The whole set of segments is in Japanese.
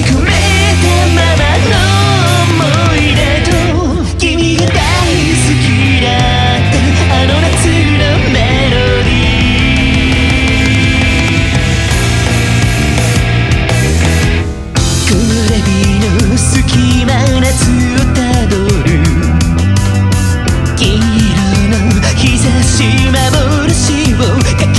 くめたままの思い出と君が大好きだったあの夏のメロディー。れ日の隙な夏をたどる。黄色の日差し幻をか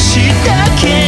したけ